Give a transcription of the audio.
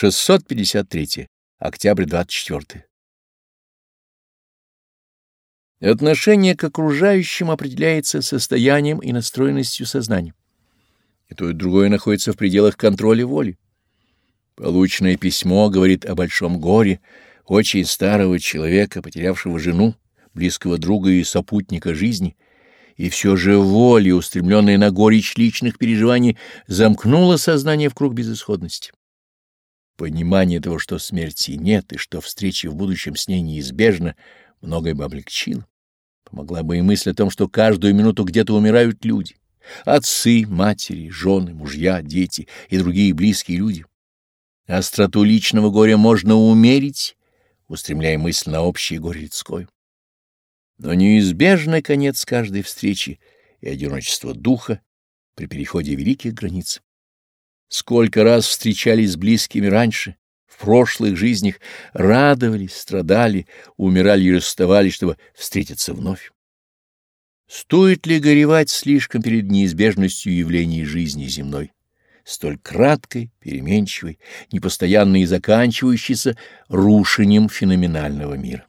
653. Октябрь 24. Отношение к окружающим определяется состоянием и настроенностью сознания. И то и другое находится в пределах контроля воли. Полученное письмо говорит о большом горе очень старого человека, потерявшего жену, близкого друга и сопутника жизни, и все же воля, устремленная на горечь личных переживаний, замкнула сознание в круг безысходности. Понимание того, что смерти нет и что встреча в будущем с ней неизбежна, многое бы облегчило. Помогла бы и мысль о том, что каждую минуту где-то умирают люди. Отцы, матери, жены, мужья, дети и другие близкие люди. Остроту личного горя можно умерить, устремляя мысль на общее горе людское. Но неизбежный конец каждой встречи и одиночество духа при переходе великих границ. Сколько раз встречались с близкими раньше, в прошлых жизнях, радовались, страдали, умирали и расставались, чтобы встретиться вновь. Стоит ли горевать слишком перед неизбежностью явлений жизни земной, столь краткой, переменчивой, непостоянной и заканчивающейся рушением феноменального мира?